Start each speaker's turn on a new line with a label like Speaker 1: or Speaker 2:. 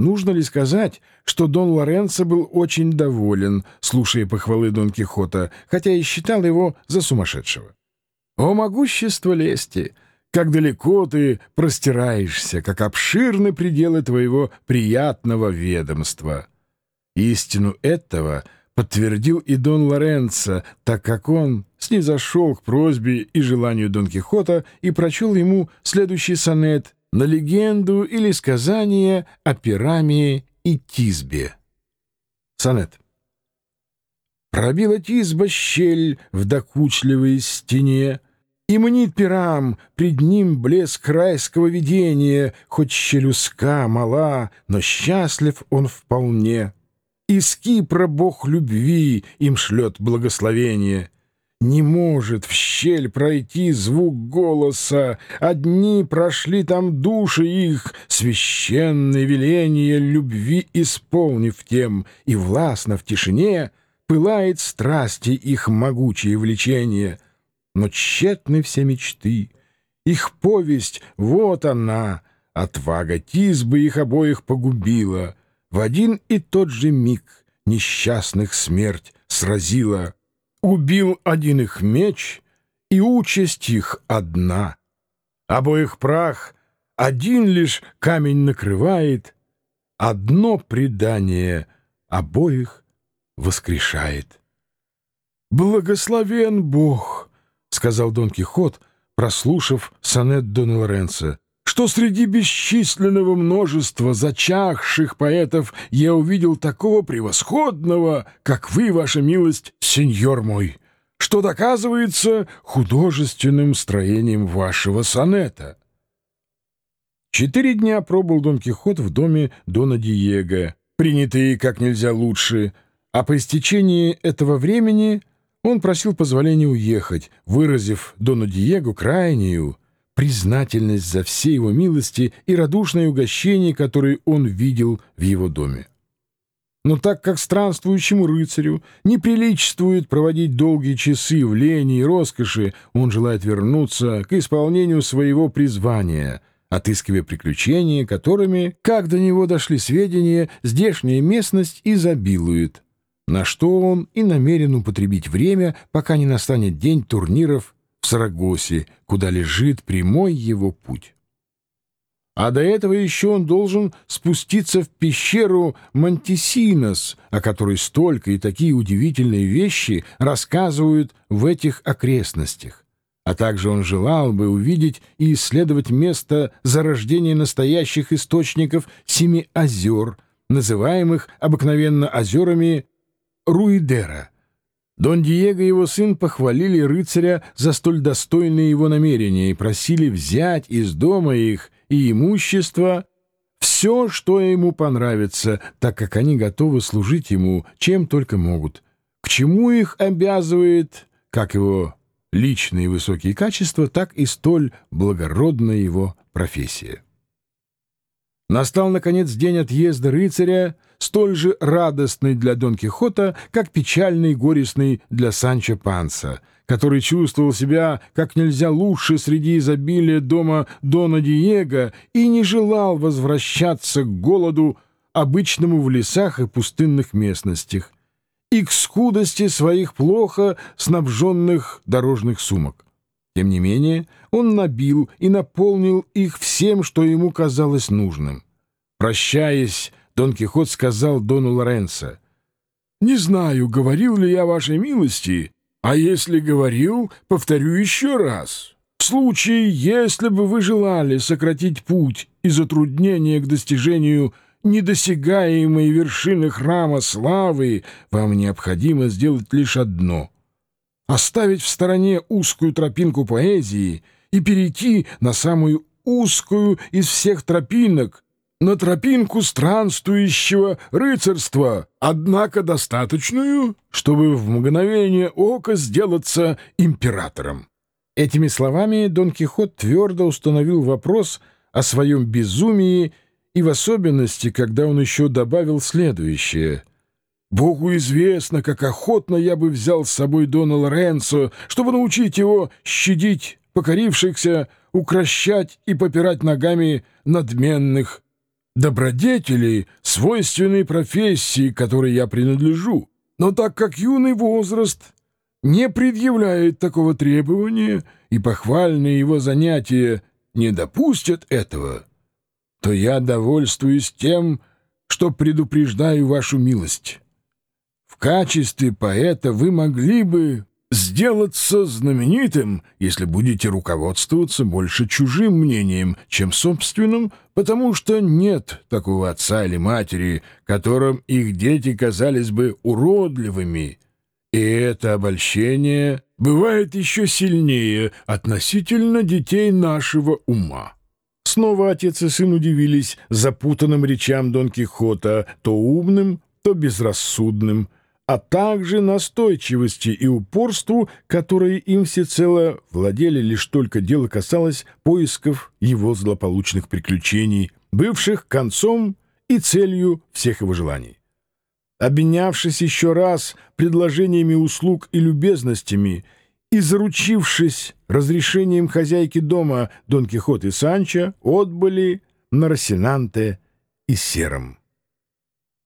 Speaker 1: Нужно ли сказать, что Дон Лоренцо был очень доволен, слушая похвалы Дон Кихота, хотя и считал его за сумасшедшего? «О могущество лести! Как далеко ты простираешься, как обширны пределы твоего приятного ведомства!» Истину этого подтвердил и Дон Лоренцо, так как он снизошел к просьбе и желанию Дон Кихота и прочел ему следующий сонет на легенду или сказание о Пирамии и Тизбе. Сонет. Пробила Тизба щель в докучливой стене, и мнит пирам пред ним блеск райского видения, хоть щелюска мала, но счастлив он вполне. Из Кипра бог любви им шлет благословение — не может в щель пройти звук голоса. Одни прошли там души их, священное веление любви исполнив тем, и властно в тишине пылает страсти их могучее влечение. Но тщетны все мечты, их повесть — вот она, отвага Тизбы их обоих погубила. В один и тот же миг несчастных смерть сразила — Убил один их меч, и участь их одна. Обоих прах один лишь камень накрывает, Одно предание обоих воскрешает. «Благословен Бог!» — сказал Дон Кихот, прослушав сонет Дона Лоренцо что среди бесчисленного множества зачахших поэтов я увидел такого превосходного, как вы, ваша милость, сеньор мой, что доказывается художественным строением вашего сонета. Четыре дня пробыл Дон Кихот в доме Дона Диего, принятый как нельзя лучше, а по истечении этого времени он просил позволения уехать, выразив Дону Диего крайнюю, признательность за все его милости и радушное угощение, которые он видел в его доме. Но так как странствующему рыцарю не приличествует проводить долгие часы в лени и роскоши, он желает вернуться к исполнению своего призвания, отыскивая приключения, которыми, как до него дошли сведения, здешняя местность изобилует, на что он и намерен употребить время, пока не настанет день турниров в Сарагосе, куда лежит прямой его путь. А до этого еще он должен спуститься в пещеру Монтисинос, о которой столько и такие удивительные вещи рассказывают в этих окрестностях. А также он желал бы увидеть и исследовать место зарождения настоящих источников семи озер, называемых обыкновенно озерами Руидера — Дон Диего и его сын похвалили рыцаря за столь достойные его намерения и просили взять из дома их и имущества все, что ему понравится, так как они готовы служить ему, чем только могут. К чему их обязывает как его личные высокие качества, так и столь благородная его профессия. Настал, наконец, день отъезда рыцаря, столь же радостный для Дон Кихота, как печальный и горестный для Санчо Панса, который чувствовал себя как нельзя лучше среди изобилия дома Дона Диего и не желал возвращаться к голоду, обычному в лесах и пустынных местностях, и к скудости своих плохо снабженных дорожных сумок. Тем не менее, он набил и наполнил их всем, что ему казалось нужным. Прощаясь, Дон Кихот сказал Дону Лоренцо, «Не знаю, говорил ли я вашей милости, а если говорил, повторю еще раз. В случае, если бы вы желали сократить путь и затруднения к достижению недосягаемой вершины храма славы, вам необходимо сделать лишь одно — оставить в стороне узкую тропинку поэзии и перейти на самую узкую из всех тропинок, на тропинку странствующего рыцарства, однако достаточную, чтобы в мгновение ока сделаться императором. Этими словами Дон Кихот твердо установил вопрос о своем безумии и в особенности, когда он еще добавил следующее — Богу известно, как охотно я бы взял с собой Дона Лоренцо, чтобы научить его щадить покорившихся, укращать и попирать ногами надменных, добродетели, свойственной профессии, которой я принадлежу. Но так как юный возраст не предъявляет такого требования и похвальные его занятия не допустят этого, то я довольствуюсь тем, что предупреждаю вашу милость. В качестве поэта вы могли бы сделаться знаменитым, если будете руководствоваться больше чужим мнением, чем собственным, потому что нет такого отца или матери, которым их дети казались бы уродливыми. И это обольщение бывает еще сильнее относительно детей нашего ума. Снова отец и сын удивились запутанным речам Дон Кихота, то умным, то безрассудным, а также настойчивости и упорству, которые им всецело владели, лишь только дело касалось поисков его злополучных приключений, бывших концом и целью всех его желаний. Обменявшись еще раз предложениями услуг и любезностями и заручившись разрешением хозяйки дома Дон Кихот и Санчо, отбыли на Росинанте и Сером.